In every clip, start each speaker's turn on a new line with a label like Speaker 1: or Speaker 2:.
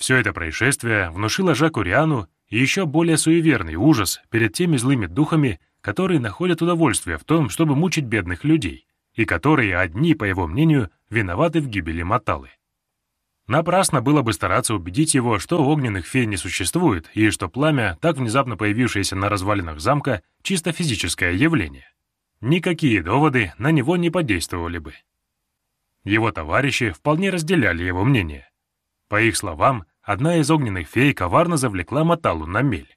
Speaker 1: Все это происшествие внушило Жаку Риану еще более суеверный ужас перед теми злыми духами, которые находят удовольствие в том, чтобы мучить бедных людей, и которые одни, по его мнению, виноваты в гибели Маталы. Напрасно было бы стараться убедить его, что огненных фей не существует, и что пламя, так внезапно появившееся на развалинах замка, чисто физическое явление. Никакие доводы на него не подействовали бы. Его товарищи вполне разделяли его мнение. По их словам, одна из огненных фей коварно завлекла Маталу на мель.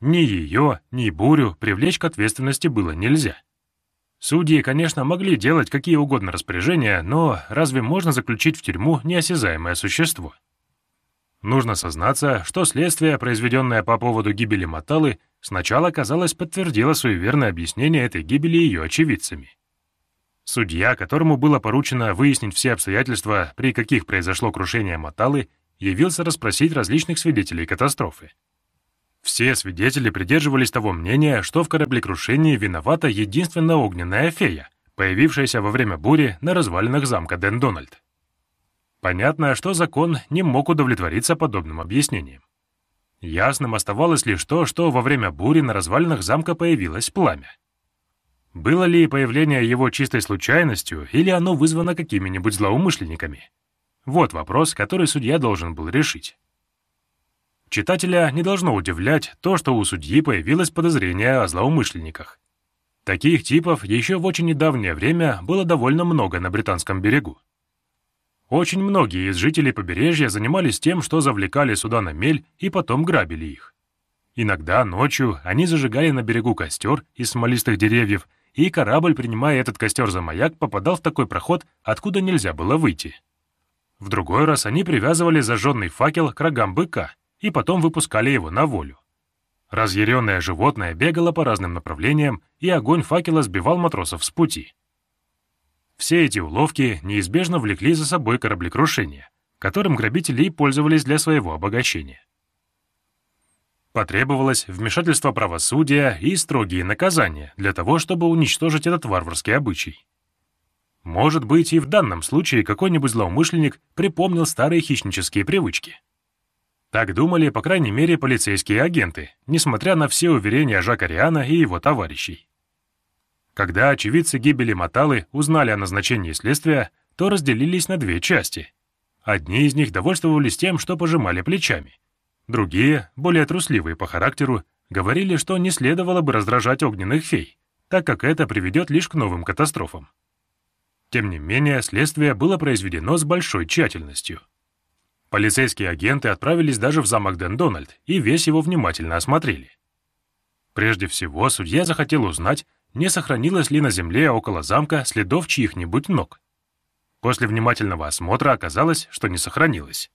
Speaker 1: Ни ее, ни Бурю привлечь к ответственности было нельзя. Судьи, конечно, могли делать какие угодно распоряжения, но разве можно заключить в тюрьму неосязаемое существо? Нужно сознаться, что следствие, произведенное по поводу гибели Маталы, сначала, казалось, подтвердило суеверное объяснение этой гибели ее очевидцами. Судья, которому было поручено выяснить все обстоятельства, при каких произошло крушение Маталы, явился расспросить различных свидетелей катастрофы. Все свидетели придерживались того мнения, что в кораблекрушении виновата единственная огненная фея, появившаяся во время бури на развалинах замка Ден-Дональд. Понятно, что закон не мог удовлетвориться подобным объяснением. Ясным оставалось лишь то, что во время бури на развалинах замка появилось пламя. Было ли появление его чистой случайностью, или оно вызвано какими-нибудь злоумышленниками? Вот вопрос, который судья должен был решить. Читателя не должно удивлять то, что у судьи появилось подозрение о злоумышленниках. Таких типов еще в очень недавнее время было довольно много на Британском берегу. Очень многие из жителей побережья занимались тем, что завлекали суда на мель и потом грабили их. Иногда ночью они зажигали на берегу костер из смолистых деревьев и корабль, принимая этот костер за маяк, попадал в такой проход, откуда нельзя было выйти. В другой раз они привязывали зажженный факел к рогам быка и потом выпускали его на волю. Разъяренное животное бегало по разным направлениям, и огонь факела сбивал матросов с пути. Все эти уловки неизбежно влекли за собой кораблекрушение, которым грабители пользовались для своего обогащения. Потребовалось вмешательство правосудия и строгие наказания для того, чтобы уничтожить этот варварский обычай. Может быть, и в данном случае какой-нибудь злоумышленник припомнил старые хищнические привычки. Так думали, по крайней мере, полицейские агенты, несмотря на все уверения Жака Риана и его товарищей. Когда очевидцы гибели Маталы узнали о назначении следствия, то разделились на две части. Одни из них довольствовались тем, что пожимали плечами, Другие, более трусливые по характеру, говорили, что не следовало бы раздражать огненных фей, так как это приведет лишь к новым катастрофам. Тем не менее, следствие было произведено с большой тщательностью. Полицейские агенты отправились даже в замок Ден-Дональд и весь его внимательно осмотрели. Прежде всего, судья захотел узнать, не сохранилось ли на земле около замка следов чьих-нибудь ног. После внимательного осмотра оказалось, что не сохранилось.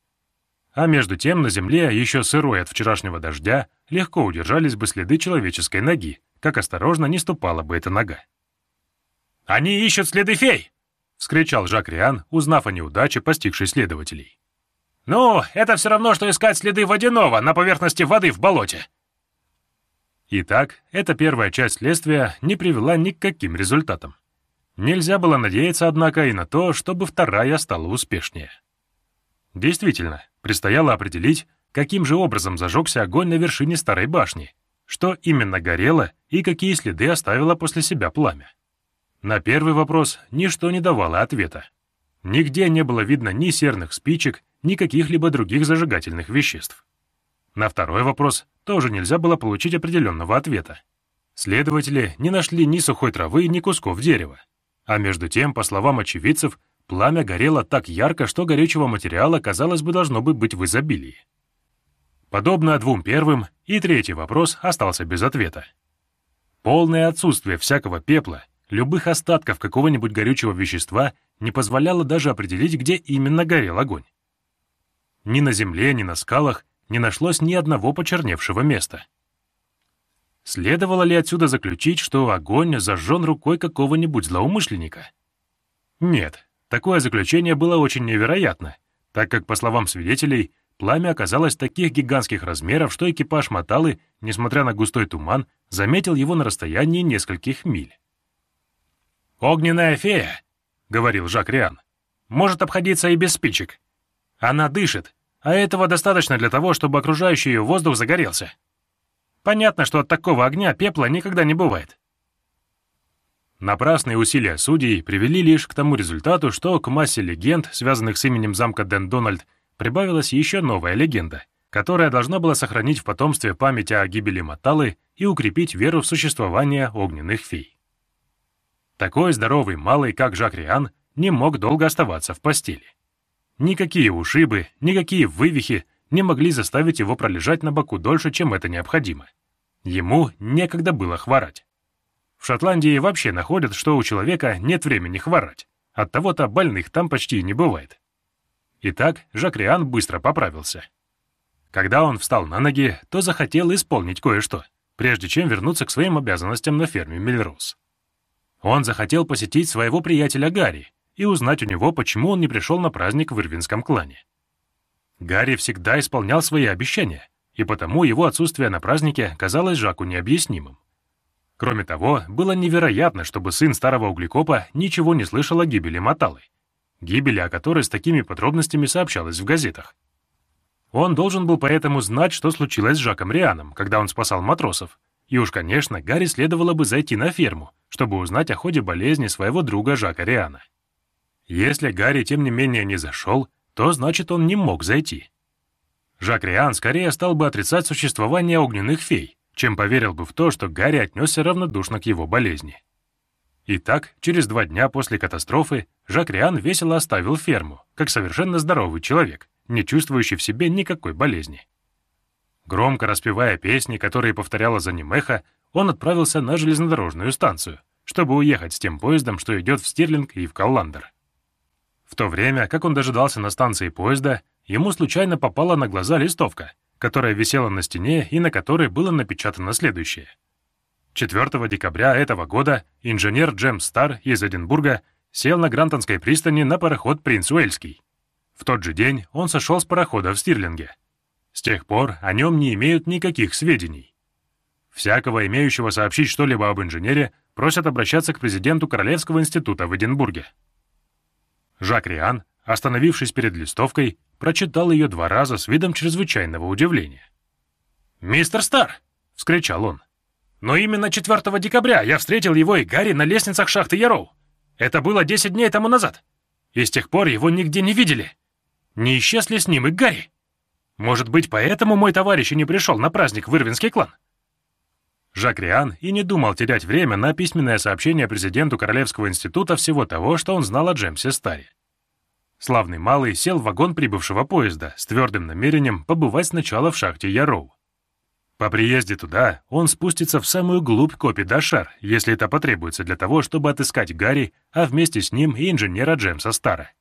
Speaker 1: А между тем на земле, еще сырой от вчерашнего дождя, легко удержались бы следы человеческой ноги, как осторожно не ступала бы эта нога. «Они ищут следы фей!» — вскричал Жак Риан, узнав о неудаче постигшей следователей. «Ну, это все равно, что искать следы водяного на поверхности воды в болоте!» Итак, эта первая часть следствия не привела ни к каким результатам. Нельзя было надеяться, однако, и на то, чтобы вторая стала успешнее. Действительно, предстояло определить, каким же образом зажегся огонь на вершине старой башни, что именно горело и какие следы оставило после себя пламя. На первый вопрос ничто не давало ответа. Нигде не было видно ни серных спичек, ни каких-либо других зажигательных веществ. На второй вопрос тоже нельзя было получить определенного ответа. Следователи не нашли ни сухой травы, ни кусков дерева. А между тем, по словам очевидцев, Пламя горело так ярко, что горючего материала, казалось бы, должно бы быть в изобилии. Подобно двум первым, и третий вопрос остался без ответа. Полное отсутствие всякого пепла, любых остатков какого-нибудь горючего вещества не позволяло даже определить, где именно горел огонь. Ни на земле, ни на скалах не нашлось ни одного почерневшего места. Следовало ли отсюда заключить, что огонь зажжен рукой какого-нибудь злоумышленника? Нет, Такое заключение было очень невероятно, так как, по словам свидетелей, пламя оказалось таких гигантских размеров, что экипаж Маталы, несмотря на густой туман, заметил его на расстоянии нескольких миль. «Огненная фея», — говорил Жак Риан, — «может обходиться и без спичек. Она дышит, а этого достаточно для того, чтобы окружающий ее воздух загорелся. Понятно, что от такого огня пепла никогда не бывает. Напрасные усилия судей привели лишь к тому результату, что к массе легенд, связанных с именем замка Дэн Дональд, прибавилась еще новая легенда, которая должна была сохранить в потомстве память о гибели Маталы и укрепить веру в существование огненных фей. Такой здоровый малый, как Жак Риан, не мог долго оставаться в постели. Никакие ушибы, никакие вывихи не могли заставить его пролежать на боку дольше, чем это необходимо. Ему некогда было хворать. В Шотландии вообще находят, что у человека нет времени хворать. От того-то больных там почти не бывает. Итак, Жак Риан быстро поправился. Когда он встал на ноги, то захотел исполнить кое-что, прежде чем вернуться к своим обязанностям на ферме Миллерос. Он захотел посетить своего приятеля Гарри и узнать у него, почему он не пришел на праздник в Ирвинском клане. Гарри всегда исполнял свои обещания, и потому его отсутствие на празднике казалось Жаку необъяснимым. Кроме того, было невероятно, чтобы сын старого углекопа ничего не слышал о гибели Маталы, гибели о которой с такими подробностями сообщалось в газетах. Он должен был поэтому знать, что случилось с Жаком Рианом, когда он спасал матросов, и уж, конечно, Гарри следовало бы зайти на ферму, чтобы узнать о ходе болезни своего друга Жака Риана. Если Гарри, тем не менее, не зашел, то значит, он не мог зайти. Жак Риан скорее стал бы отрицать существование огненных фей, чем поверил бы в то, что Гарри отнесся равнодушно к его болезни. Итак, через два дня после катастрофы Жак Риан весело оставил ферму, как совершенно здоровый человек, не чувствующий в себе никакой болезни. Громко распевая песни, которые повторяла за ним эхо, он отправился на железнодорожную станцию, чтобы уехать с тем поездом, что идет в Стирлинг и в Колландер. В то время, как он дожидался на станции поезда, ему случайно попала на глаза листовка, которая висела на стене и на которой было напечатано следующее. 4 декабря этого года инженер Джем Стар из Эдинбурга сел на Грантонской пристани на пароход «Принц Уэльский». В тот же день он сошел с парохода в Стирлинге. С тех пор о нем не имеют никаких сведений. Всякого, имеющего сообщить что-либо об инженере, просят обращаться к президенту Королевского института в Эдинбурге. Жак Риан, остановившись перед листовкой, прочитал ее два раза с видом чрезвычайного удивления. «Мистер Стар!» — вскричал он. «Но именно 4 декабря я встретил его и Гарри на лестницах шахты Яроу. Это было 10 дней тому назад. И с тех пор его нигде не видели. Не исчез ли с ним и Гарри? Может быть, поэтому мой товарищ и не пришел на праздник в Ирвинский клан?» Жак Риан и не думал терять время на письменное сообщение президенту Королевского института всего того, что он знал о Джемсе Старе. Славный малый сел в вагон прибывшего поезда с твердым намерением побывать сначала в шахте Яроу. По приезде туда он спустится в самую глубь копи Дашар, если это потребуется для того, чтобы отыскать Гарри, а вместе с ним и инженера Джемса Стара.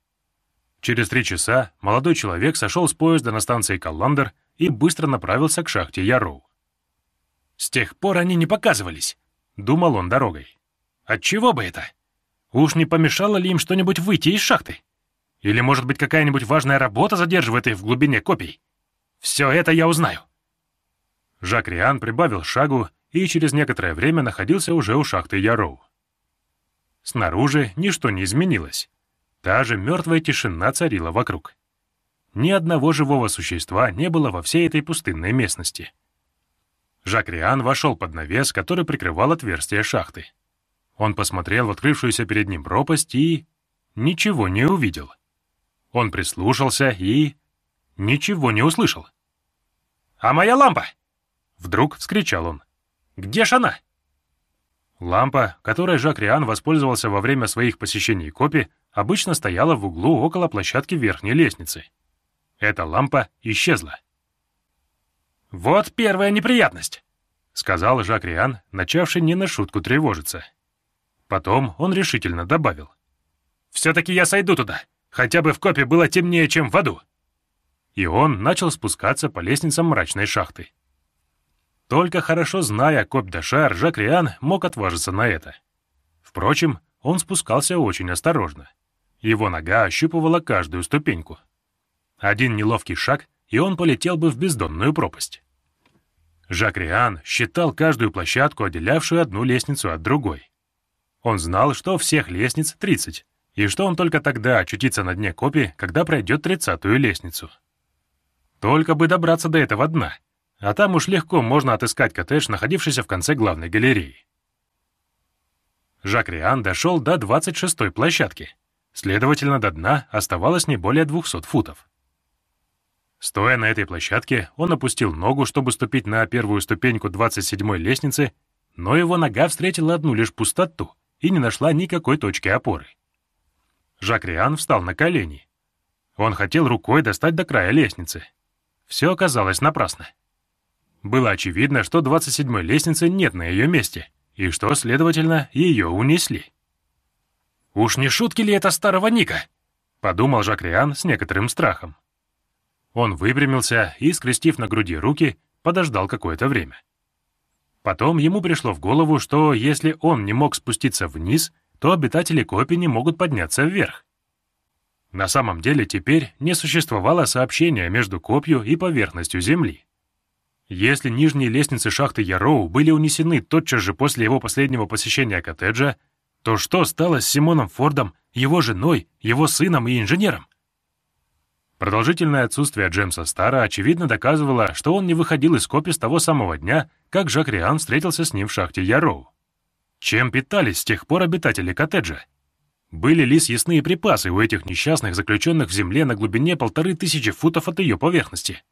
Speaker 1: Через три часа молодой человек сошел с поезда на станции Колландер и быстро направился к шахте Яроу. С тех пор они не показывались, — думал он дорогой. Отчего бы это? Уж не помешало ли им что-нибудь выйти из шахты? Или, может быть, какая-нибудь важная работа задерживает их в глубине копий? Все это я узнаю. Жак Риан прибавил шагу и через некоторое время находился уже у шахты Яроу. Снаружи ничто не изменилось. Та же мертвая тишина царила вокруг. Ни одного живого существа не было во всей этой пустынной местности. Жак Риан вошел под навес, который прикрывал отверстие шахты. Он посмотрел в открывшуюся перед ним пропасть и... ничего не увидел. Он прислушался и... ничего не услышал. «А моя лампа?» Вдруг вскричал он. «Где ж она?» Лампа, которой Жак Риан воспользовался во время своих посещений Копи, обычно стояла в углу около площадки верхней лестницы. Эта лампа исчезла. «Вот первая неприятность», — сказал Жак Риан, начавший не на шутку тревожиться. Потом он решительно добавил. «Все-таки я сойду туда, хотя бы в копе было темнее, чем в аду». И он начал спускаться по лестницам мрачной шахты. Только хорошо зная Коп-Дашар, Жак Риан мог отважиться на это. Впрочем, он спускался очень осторожно. Его нога ощупывала каждую ступеньку. Один неловкий шаг — и он полетел бы в бездонную пропасть. Жак Риан считал каждую площадку, отделявшую одну лестницу от другой. Он знал, что всех лестниц 30, и что он только тогда очутится на дне копии, когда пройдет тридцатую лестницу. Только бы добраться до этого дна, а там уж легко можно отыскать коттедж, находившийся в конце главной галереи. Жак Риан дошел до 26-й площадки, следовательно, до дна оставалось не более 200 футов. Стоя на этой площадке, он опустил ногу, чтобы ступить на первую ступеньку 27-й лестницы, но его нога встретила одну лишь пустоту и не нашла никакой точки опоры. Жак Риан встал на колени. Он хотел рукой достать до края лестницы. Все оказалось напрасно. Было очевидно, что 27-й лестницы нет на ее месте, и что, следовательно, ее унесли. «Уж не шутки ли это старого Ника?» — подумал Жак Риан с некоторым страхом. Он выпрямился и, скрестив на груди руки, подождал какое-то время. Потом ему пришло в голову, что если он не мог спуститься вниз, то обитатели Копи не могут подняться вверх. На самом деле теперь не существовало сообщения между копью и поверхностью Земли. Если нижние лестницы шахты Яроу были унесены тотчас же после его последнего посещения коттеджа, то что стало с Симоном Фордом, его женой, его сыном и инженером? Продолжительное отсутствие Джемса Стара очевидно доказывало, что он не выходил из копи с того самого дня, как Жак Риан встретился с ним в шахте Яроу. Чем питались с тех пор обитатели коттеджа? Были ли съестные припасы у этих несчастных, заключенных в земле на глубине полторы тысячи футов от ее поверхности?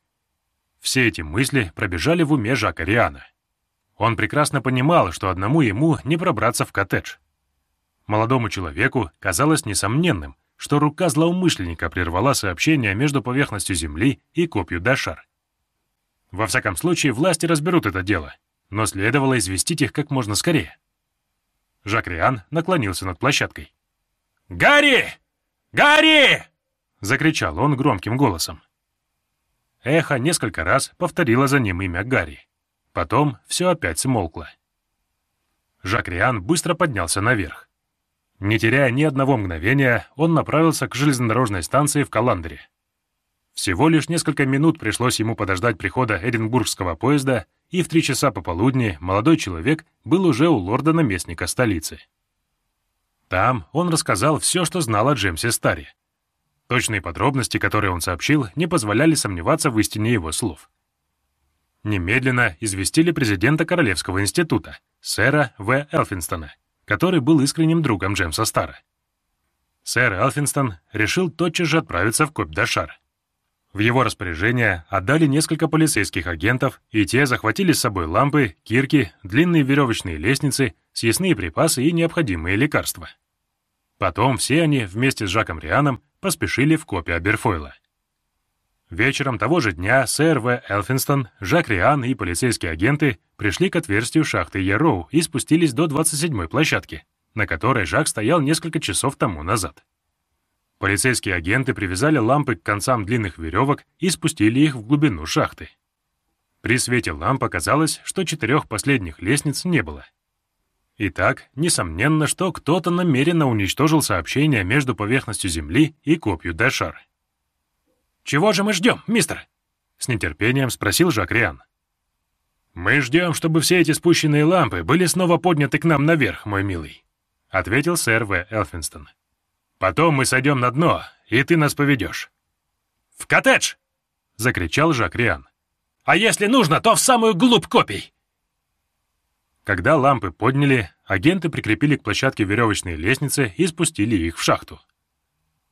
Speaker 1: Все эти мысли пробежали в уме Жака Риана. Он прекрасно понимал, что одному ему не пробраться в коттедж. Молодому человеку казалось несомненным, что рука злоумышленника прервала сообщение между поверхностью Земли и копью Дашар. Во всяком случае, власти разберут это дело, но следовало известить их как можно скорее. Жак Риан наклонился над площадкой. «Гарри! Гарри!» — закричал он громким голосом. Эхо несколько раз повторило за ним имя Гарри. Потом все опять смолкло. Жак Риан быстро поднялся наверх. Не теряя ни одного мгновения, он направился к железнодорожной станции в Каландре. Всего лишь несколько минут пришлось ему подождать прихода Эдинбургского поезда, и в три часа пополудни молодой человек был уже у лорда-наместника столицы. Там он рассказал все, что знал о Джемсе Старе. Точные подробности, которые он сообщил, не позволяли сомневаться в истине его слов. Немедленно известили президента Королевского института, сэра В. Элфинстона, который был искренним другом Джемса Стара. Сэр Элфинстон решил тотчас же отправиться в Копь-Дашар. В его распоряжение отдали несколько полицейских агентов, и те захватили с собой лампы, кирки, длинные веревочные лестницы, съестные припасы и необходимые лекарства. Потом все они вместе с Жаком Рианом поспешили в копию Аберфойла. Вечером того же дня сэр В. Элфинстон, Жак Риан и полицейские агенты пришли к отверстию шахты Яроу и спустились до 27-й площадки, на которой Жак стоял несколько часов тому назад. Полицейские агенты привязали лампы к концам длинных веревок и спустили их в глубину шахты. При свете ламп оказалось, что четырех последних лестниц не было. Итак, несомненно, что кто-то намеренно уничтожил сообщение между поверхностью Земли и копью Дашар. «Чего же мы ждем, мистер?» — с нетерпением спросил Жак Риан. «Мы ждем, чтобы все эти спущенные лампы были снова подняты к нам наверх, мой милый», — ответил сэр В. Элфинстон. «Потом мы сойдем на дно, и ты нас поведешь». «В коттедж!» — закричал Жак Риан. «А если нужно, то в самую глубь копий!» Когда лампы подняли, агенты прикрепили к площадке веревочные лестницы и спустили их в шахту.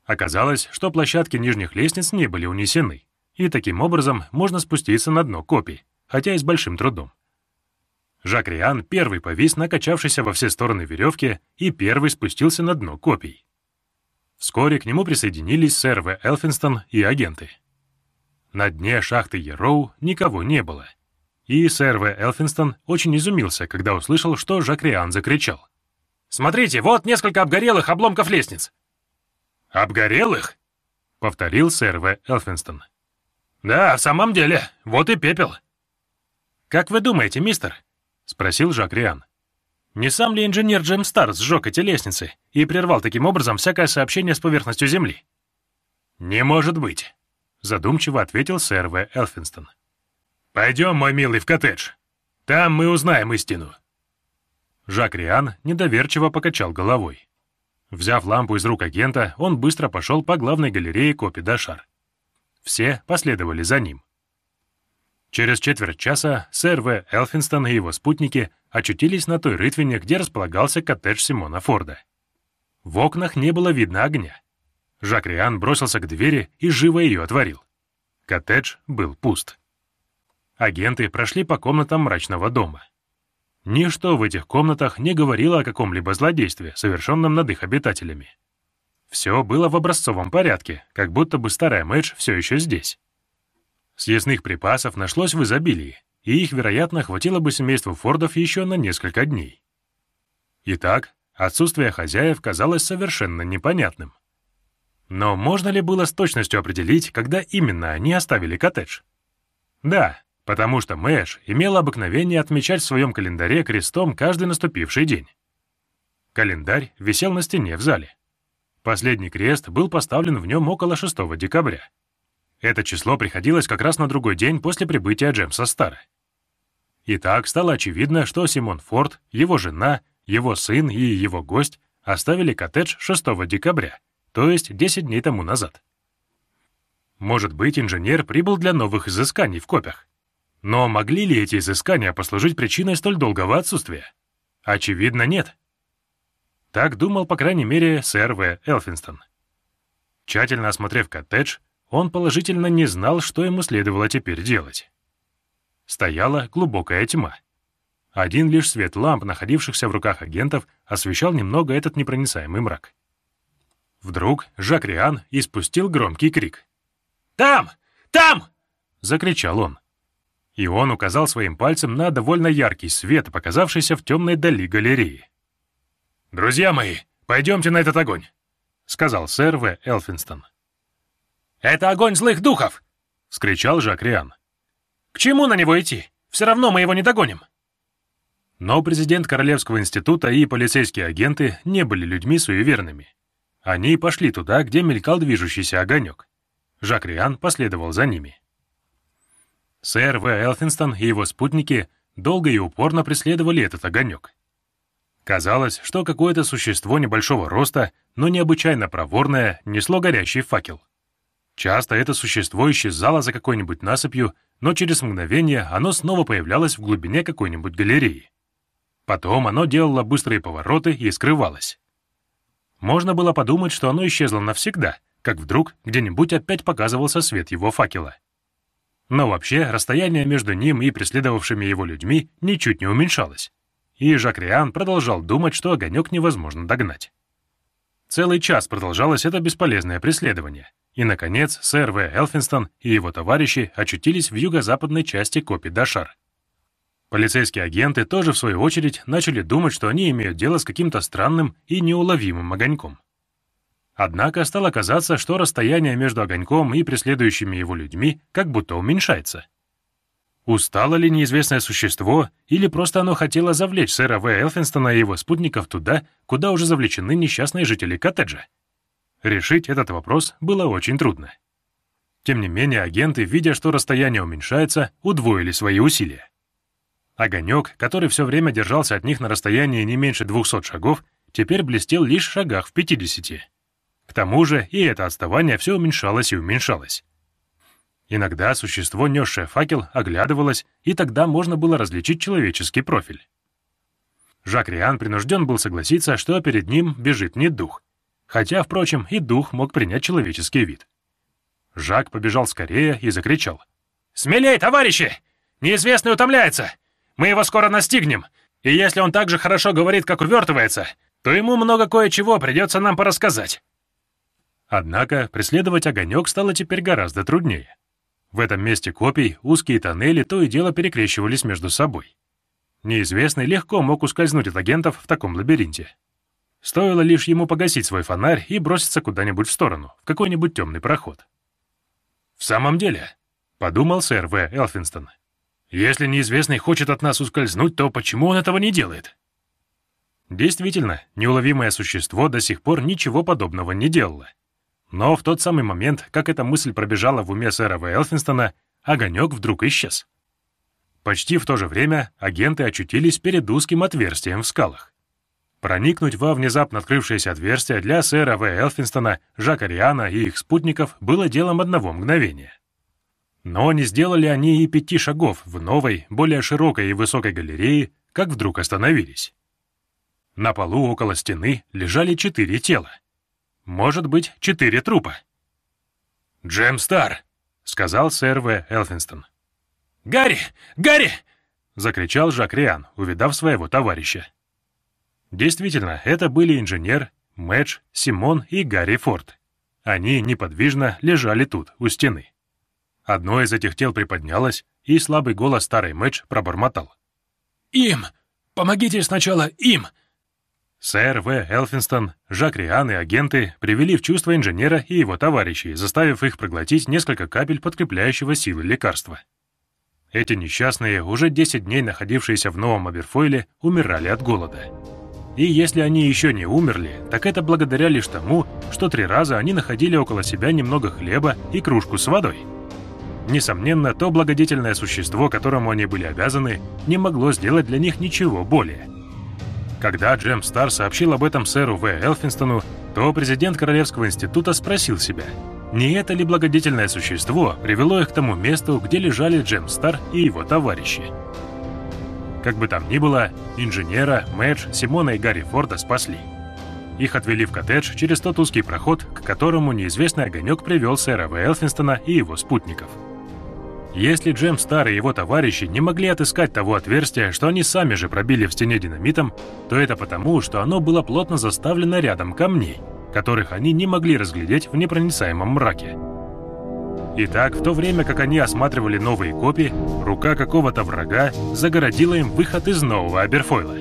Speaker 1: Оказалось, что площадки нижних лестниц не были унесены, и таким образом можно спуститься на дно копий, хотя и с большим трудом. Жак Риан первый повис на качавшейся во все стороны веревке и первый спустился на дно копий. Вскоре к нему присоединились сэр В. Элфинстон и агенты. На дне шахты Ероу никого не было, и сэр В. Элфинстон очень изумился, когда услышал, что Жак Риан закричал. «Смотрите, вот несколько обгорелых обломков лестниц!» «Обгорелых?» — повторил сэр В. Элфинстон. «Да, в самом деле, вот и пепел». «Как вы думаете, мистер?» — спросил Жак Риан. «Не сам ли инженер Джем Стар сжег эти лестницы и прервал таким образом всякое сообщение с поверхностью Земли?» «Не может быть», — задумчиво ответил сэр В. Элфинстон. «Пойдем, мой милый, в коттедж. Там мы узнаем истину». Жак Риан недоверчиво покачал головой. Взяв лампу из рук агента, он быстро пошел по главной галерее Копи Дашар. Все последовали за ним. Через четверть часа сэр В. Элфинстон и его спутники очутились на той рытвине, где располагался коттедж Симона Форда. В окнах не было видно огня. Жак Риан бросился к двери и живо ее отворил. Коттедж был пуст. Агенты прошли по комнатам мрачного дома. Ничто в этих комнатах не говорило о каком-либо злодействе, совершенном над их обитателями. Все было в образцовом порядке, как будто бы старая Мэдж все еще здесь. Съестных припасов нашлось в изобилии, и их, вероятно, хватило бы семейству Фордов еще на несколько дней. Итак, отсутствие хозяев казалось совершенно непонятным. Но можно ли было с точностью определить, когда именно они оставили коттедж? Да, потому что Мэш имела обыкновение отмечать в своем календаре крестом каждый наступивший день. Календарь висел на стене в зале. Последний крест был поставлен в нем около 6 декабря. Это число приходилось как раз на другой день после прибытия Джемса Стара. Итак, стало очевидно, что Симон Форд, его жена, его сын и его гость оставили коттедж 6 декабря, то есть 10 дней тому назад. Может быть, инженер прибыл для новых изысканий в копях. Но могли ли эти изыскания послужить причиной столь долгого отсутствия? Очевидно, нет. Так думал, по крайней мере, сэр В. Элфинстон. Тщательно осмотрев коттедж, он положительно не знал, что ему следовало теперь делать. Стояла глубокая тьма. Один лишь свет ламп, находившихся в руках агентов, освещал немного этот непроницаемый мрак. Вдруг Жак Риан испустил громкий крик. «Там! Там!» — закричал он. И он указал своим пальцем на довольно яркий свет, показавшийся в темной дали галереи. «Друзья мои, пойдемте на этот огонь», — сказал сэр В. Элфинстон. «Это огонь злых духов!» — вскричал Жак Риан. «К чему на него идти? Все равно мы его не догоним!» Но президент Королевского института и полицейские агенты не были людьми суеверными. Они пошли туда, где мелькал движущийся огонек. Жак Риан последовал за ними. Сэр В. Элфинстон и его спутники долго и упорно преследовали этот огонек. Казалось, что какое-то существо небольшого роста, но необычайно проворное, несло горящий факел. Часто это существо исчезало за какой-нибудь насыпью, но через мгновение оно снова появлялось в глубине какой-нибудь галереи. Потом оно делало быстрые повороты и скрывалось. Можно было подумать, что оно исчезло навсегда, как вдруг где-нибудь опять показывался свет его факела. Но вообще расстояние между ним и преследовавшими его людьми ничуть не уменьшалось, и Жак Риан продолжал думать, что огонек невозможно догнать. Целый час продолжалось это бесполезное преследование, и, наконец, сэр В. Элфинстон и его товарищи очутились в юго-западной части Копи Дашар. Полицейские агенты тоже, в свою очередь, начали думать, что они имеют дело с каким-то странным и неуловимым огоньком. Однако стало казаться, что расстояние между огоньком и преследующими его людьми как будто уменьшается. Устало ли неизвестное существо, или просто оно хотело завлечь сэра В. Элфинстона и его спутников туда, куда уже завлечены несчастные жители коттеджа? Решить этот вопрос было очень трудно. Тем не менее, агенты, видя, что расстояние уменьшается, удвоили свои усилия. Огонек, который все время держался от них на расстоянии не меньше 200 шагов, теперь блестел лишь в шагах в 50. Тому же и это отставание все уменьшалось и уменьшалось. Иногда существо, несшее факел, оглядывалось, и тогда можно было различить человеческий профиль. Жак Риан принужден был согласиться, что перед ним бежит не дух, хотя, впрочем, и дух мог принять человеческий вид. Жак побежал скорее и закричал. «Смелей, товарищи! Неизвестный утомляется! Мы его скоро настигнем, и если он так же хорошо говорит, как увертывается, то ему много кое-чего придется нам порассказать». Однако преследовать огонек стало теперь гораздо труднее. В этом месте копий узкие тоннели то и дело перекрещивались между собой. Неизвестный легко мог ускользнуть от агентов в таком лабиринте. Стоило лишь ему погасить свой фонарь и броситься куда-нибудь в сторону, в какой-нибудь темный проход. «В самом деле», — подумал сэр В. Элфинстон, «если неизвестный хочет от нас ускользнуть, то почему он этого не делает?» Действительно, неуловимое существо до сих пор ничего подобного не делало. Но в тот самый момент, как эта мысль пробежала в уме сэра В. Огонек вдруг исчез. Почти в то же время агенты очутились перед узким отверстием в скалах. Проникнуть во внезапно открывшееся отверстие для сэра В. Элфинстона, Жака Риана и их спутников было делом одного мгновения. Но не сделали они и пяти шагов в новой, более широкой и высокой галерее, как вдруг остановились. На полу около стены лежали четыре тела. Может быть, четыре трупа. «Джем Стар!» — сказал сэр В. Элфинстон. «Гарри! Гарри!» — закричал Жак Риан, увидав своего товарища. Действительно, это были инженер, Мэтч, Симон и Гарри Форд. Они неподвижно лежали тут, у стены. Одно из этих тел приподнялось, и слабый голос старой Мэтч пробормотал. «Им! Помогите сначала им!» Сэр В. Элфинстон, Жак Риан и агенты привели в чувство инженера и его товарищей, заставив их проглотить несколько капель подкрепляющего силы лекарства. Эти несчастные, уже 10 дней находившиеся в Новом Аберфойле, умирали от голода. И если они еще не умерли, так это благодаря лишь тому, что три раза они находили около себя немного хлеба и кружку с водой. Несомненно, то благодетельное существо, которому они были обязаны, не могло сделать для них ничего более. Когда Джем Стар сообщил об этом сэру В. Элфинстону, то президент Королевского института спросил себя, не это ли благодетельное существо привело их к тому месту, где лежали Джем Стар и его товарищи. Как бы там ни было, инженера, Мэдж, Симона и Гарри Форда спасли. Их отвели в коттедж через тот узкий проход, к которому неизвестный огонек привел сэра В. Элфинстона и его спутников. Если Джем Стар и его товарищи не могли отыскать того отверстия, что они сами же пробили в стене динамитом, то это потому, что оно было плотно заставлено рядом камней, которых они не могли разглядеть в непроницаемом мраке. Итак, в то время как они осматривали новые копии, рука какого-то врага загородила им выход из нового Аберфойла.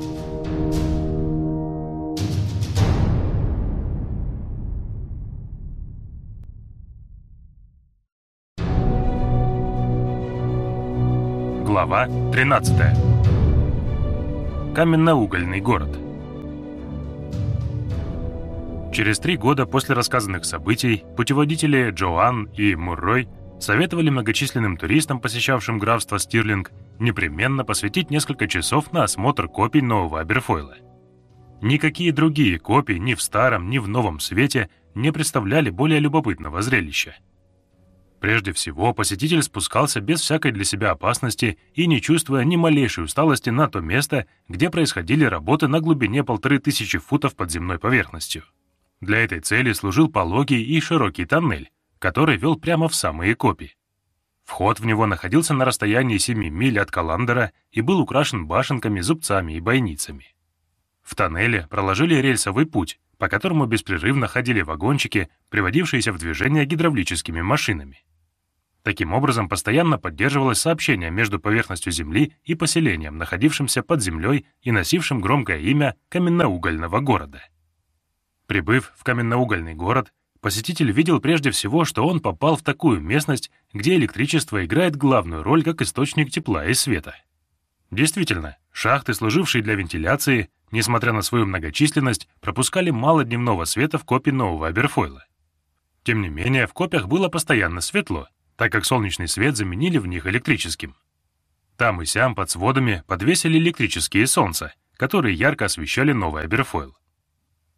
Speaker 1: Глава 13. Каменноугольный город. Через три года после рассказанных событий путеводители Джоан и Муррой советовали многочисленным туристам, посещавшим графство Стирлинг, непременно посвятить несколько часов на осмотр копий нового Аберфойла. Никакие другие копии ни в старом, ни в новом свете не представляли более любопытного зрелища. Прежде всего, посетитель спускался без всякой для себя опасности и не чувствуя ни малейшей усталости на то место, где происходили работы на глубине полторы тысячи футов под земной поверхностью. Для этой цели служил пологий и широкий тоннель, который вел прямо в самые копи. Вход в него находился на расстоянии 7 миль от Каландера и был украшен башенками, зубцами и бойницами. В тоннеле проложили рельсовый путь, по которому беспрерывно ходили вагончики, приводившиеся в движение гидравлическими машинами. Таким образом, постоянно поддерживалось сообщение между поверхностью Земли и поселением, находившимся под землей и носившим громкое имя каменноугольного города — Прибыв в каменноугольный город, посетитель видел прежде всего, что он попал в такую местность, где электричество играет главную роль как источник тепла и света. Действительно, шахты, служившие для вентиляции, несмотря на свою многочисленность, пропускали мало дневного света в копе нового Аберфойла. Тем не менее, в копях было постоянно светло, так как солнечный свет заменили в них электрическим. Там и сям под сводами подвесили электрические солнца, которые ярко освещали новый Аберфойл.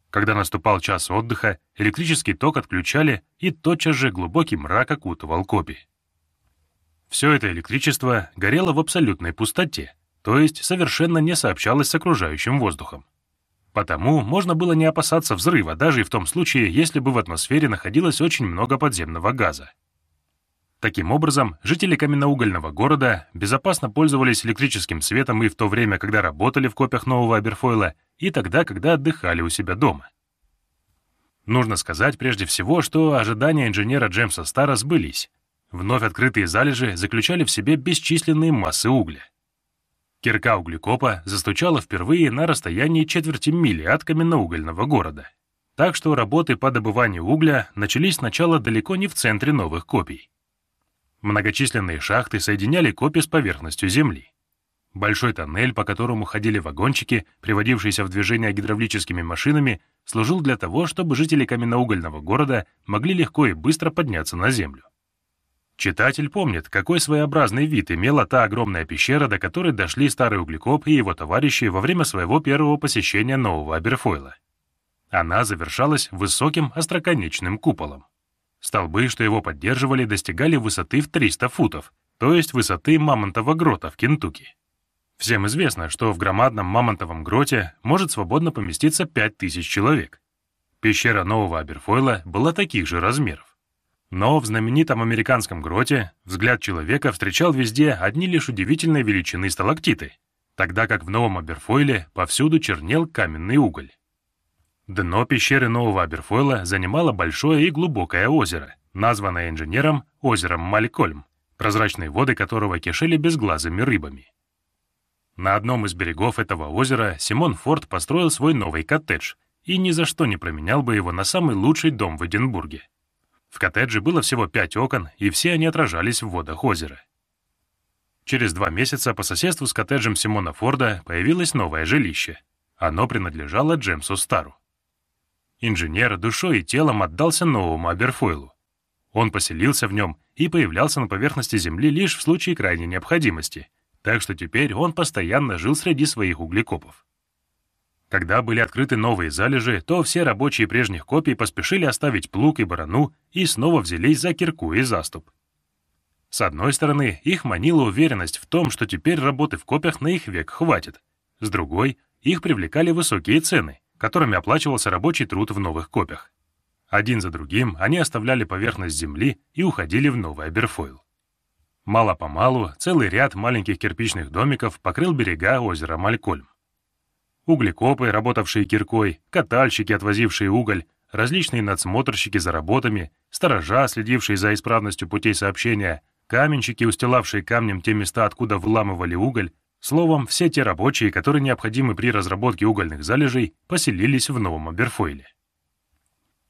Speaker 1: Когда наступал час отдыха, электрический ток отключали, и тотчас же глубокий мрак окутывал копи. Все это электричество горело в абсолютной пустоте, то есть совершенно не сообщалось с окружающим воздухом. Потому можно было не опасаться взрыва, даже и в том случае, если бы в атмосфере находилось очень много подземного газа. Таким образом, жители каменноугольного города безопасно пользовались электрическим светом и в то время, когда работали в копиях нового Аберфойла, и тогда, когда отдыхали у себя дома. Нужно сказать прежде всего, что ожидания инженера Джемса Стара сбылись. Вновь открытые залежи заключали в себе бесчисленные массы угля. Кирка углекопа застучала впервые на расстоянии четверти мили от каменноугольного города. Так что работы по добыванию угля начались сначала далеко не в центре новых копий. Многочисленные шахты соединяли копи с поверхностью Земли. Большой тоннель, по которому ходили вагончики, приводившиеся в движение гидравлическими машинами, служил для того, чтобы жители каменноугольного города могли легко и быстро подняться на Землю. Читатель помнит, какой своеобразный вид имела та огромная пещера, до которой дошли старый углекоп и его товарищи во время своего первого посещения нового Аберфойла. Она завершалась высоким остроконечным куполом. Столбы, что его поддерживали, достигали высоты в 300 футов, то есть высоты Мамонтова грота в Кентукки. Всем известно, что в громадном Мамонтовом гроте может свободно поместиться 5000 человек. Пещера Нового Аберфойла была таких же размеров. Но в знаменитом американском гроте взгляд человека встречал везде одни лишь удивительной величины сталактиты, тогда как в Новом Аберфойле повсюду чернел каменный уголь. Дно пещеры Нового Аберфойла занимало большое и глубокое озеро, названное инженером озером Малькольм, прозрачные воды которого кишели безглазыми рыбами. На одном из берегов этого озера Симон Форд построил свой новый коттедж и ни за что не променял бы его на самый лучший дом в Эдинбурге. В коттедже было всего пять окон, и все они отражались в водах озера. Через два месяца по соседству с коттеджем Симона Форда появилось новое жилище. Оно принадлежало Джемсу Стару. Инженер душой и телом отдался новому Аберфойлу. Он поселился в нем и появлялся на поверхности Земли лишь в случае крайней необходимости, так что теперь он постоянно жил среди своих углекопов. Когда были открыты новые залежи, то все рабочие прежних копий поспешили оставить плуг и барану и снова взялись за кирку и заступ. С одной стороны, их манила уверенность в том, что теперь работы в копиях на их век хватит. С другой, их привлекали высокие цены, которыми оплачивался рабочий труд в новых копях. Один за другим они оставляли поверхность земли и уходили в новый Аберфойл. Мало-помалу целый ряд маленьких кирпичных домиков покрыл берега озера Малькольм. Углекопы, работавшие киркой, катальщики, отвозившие уголь, различные надсмотрщики за работами, сторожа, следившие за исправностью путей сообщения, каменщики, устилавшие камнем те места, откуда вламывали уголь, Словом, все те рабочие, которые необходимы при разработке угольных залежей, поселились в Новом Аберфойле.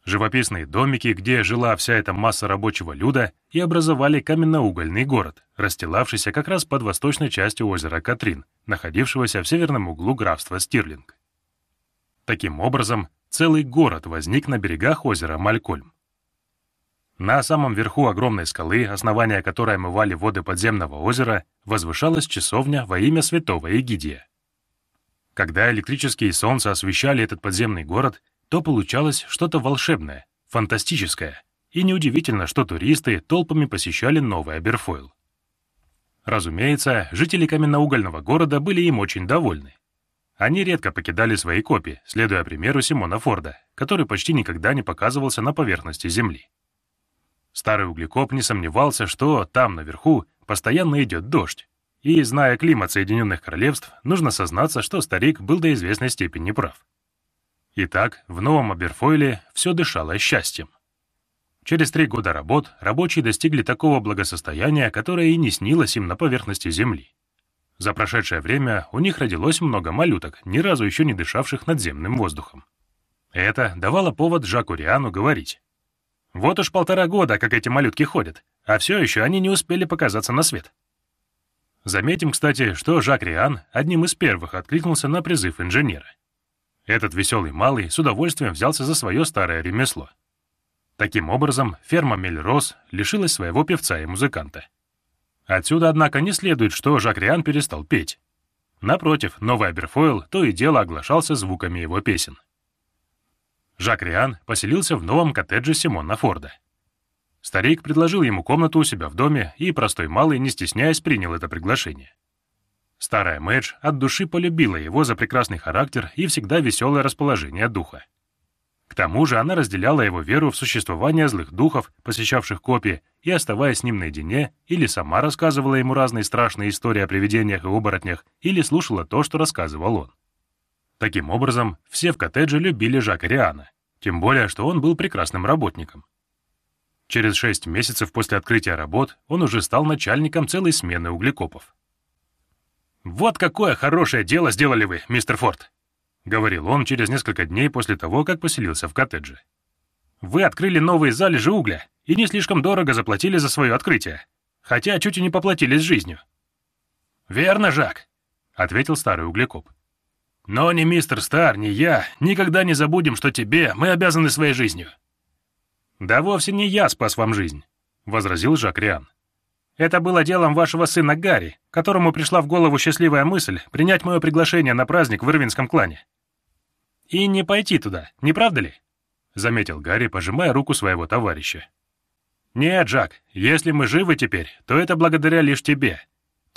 Speaker 1: Живописные домики, где жила вся эта масса рабочего люда, и образовали каменно-угольный город, расстилавшийся как раз под восточной частью озера Катрин, находившегося в северном углу графства Стирлинг. Таким образом, целый город возник на берегах озера Малькольм. На самом верху огромной скалы, основания которой омывали воды подземного озера, возвышалась часовня во имя святого Эгидия. Когда электрические солнца освещали этот подземный город, то получалось что-то волшебное, фантастическое, и неудивительно, что туристы толпами посещали Новый Аберфойл. Разумеется, жители каменноугольного города были им очень довольны. Они редко покидали свои копии, следуя примеру Симона Форда, который почти никогда не показывался на поверхности Земли. Старый углекоп не сомневался, что там, наверху, постоянно идет дождь. И, зная климат Соединенных Королевств, нужно сознаться, что старик был до известной степени прав. Итак, в новом Аберфойле все дышало счастьем. Через три года работ рабочие достигли такого благосостояния, которое и не снилось им на поверхности Земли. За прошедшее время у них родилось много малюток, ни разу еще не дышавших надземным воздухом. Это давало повод Жаку Риану говорить. Вот уж полтора года, как эти малютки ходят, а все еще они не успели показаться на свет. Заметим, кстати, что Жак Риан одним из первых откликнулся на призыв инженера. Этот веселый малый с удовольствием взялся за свое старое ремесло. Таким образом, ферма Мельрос лишилась своего певца и музыканта. Отсюда, однако, не следует, что Жак Риан перестал петь. Напротив, новый Аберфойл то и дело оглашался звуками его песен. Жак Риан поселился в новом коттедже Симона Форда. Старик предложил ему комнату у себя в доме, и простой малый, не стесняясь, принял это приглашение. Старая Мэдж от души полюбила его за прекрасный характер и всегда веселое расположение духа. К тому же она разделяла его веру в существование злых духов, посещавших копии, и, оставаясь с ним наедине, или сама рассказывала ему разные страшные истории о привидениях и оборотнях, или слушала то, что рассказывал он. Таким образом, все в коттедже любили Жака Риана, тем более, что он был прекрасным работником. Через шесть месяцев после открытия работ он уже стал начальником целой смены углекопов. «Вот какое хорошее дело сделали вы, мистер Форд!» — говорил он через несколько дней после того, как поселился в коттедже. «Вы открыли новые залежи угля и не слишком дорого заплатили за свое открытие, хотя чуть и не поплатились жизнью». «Верно, Жак», — ответил старый углекоп. Но ни мистер Стар, ни я никогда не забудем, что тебе мы обязаны своей жизнью». «Да вовсе не я спас вам жизнь», — возразил Жак Риан. «Это было делом вашего сына Гарри, которому пришла в голову счастливая мысль принять мое приглашение на праздник в Ирвинском клане». «И не пойти туда, не правда ли?» — заметил Гарри, пожимая руку своего товарища. «Нет, Жак, если мы живы теперь, то это благодаря лишь тебе.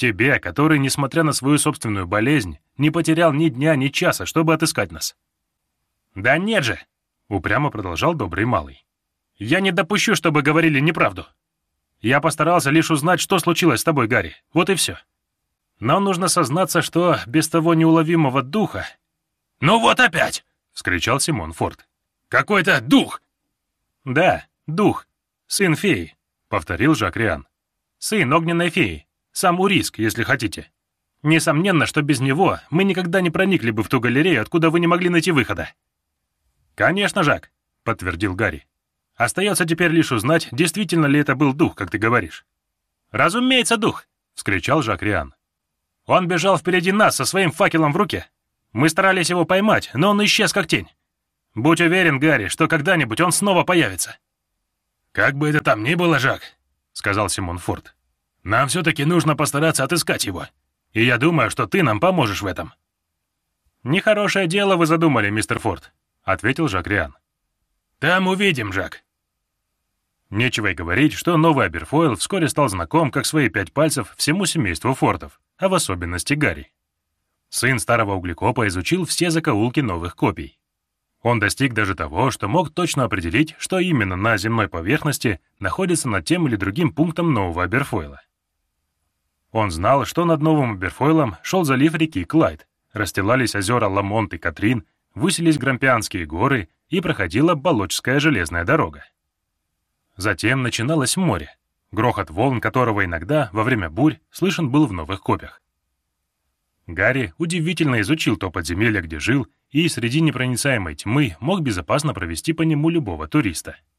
Speaker 1: Тебе, который, несмотря на свою собственную болезнь, не потерял ни дня, ни часа, чтобы отыскать нас». «Да нет же!» — упрямо продолжал добрый малый. «Я не допущу, чтобы говорили неправду. Я постарался лишь узнать, что случилось с тобой, Гарри. Вот и все. Нам нужно сознаться, что без того неуловимого духа...»
Speaker 2: «Ну вот опять!»
Speaker 1: — вскричал Симон Форд.
Speaker 2: «Какой-то дух!»
Speaker 1: «Да, дух. Сын феи», — повторил Жак Риан. «Сын огненной феи. Сам Уриск, если хотите. Несомненно, что без него мы никогда не проникли бы в ту галерею, откуда вы не могли найти выхода». «Конечно, Жак», — подтвердил Гарри. «Остается теперь лишь узнать, действительно ли это был дух, как ты говоришь». «Разумеется, дух!» — вскричал Жак Риан. «Он бежал впереди нас со своим факелом в руке. Мы старались его поймать, но он исчез как тень. Будь уверен, Гарри, что когда-нибудь он снова появится».
Speaker 2: «Как бы это там ни было, Жак», — сказал Симон Форд, «нам все-таки нужно постараться отыскать его, и я думаю, что ты нам поможешь в этом».
Speaker 1: «Нехорошее дело вы задумали, мистер Форд», — ответил Жак Риан.
Speaker 2: «Там увидим, Жак».
Speaker 1: Нечего и говорить, что новый Аберфойл вскоре стал знаком, как свои пять пальцев, всему семейству Фордов, а в особенности Гарри. Сын старого углекопа изучил все закоулки новых копий. Он достиг даже того, что мог точно определить, что именно на земной поверхности находится над тем или другим пунктом нового Аберфойла. Он знал, что над новым Аберфойлом шел залив реки Клайд, расстилались озера Ламонт и Катрин, высились Грампианские горы и проходила Болочская железная дорога. Затем начиналось море, грохот волн которого иногда, во время бурь, слышен был в новых копях. Гарри удивительно изучил то подземелье, где жил, и среди непроницаемой тьмы мог безопасно провести по нему любого туриста —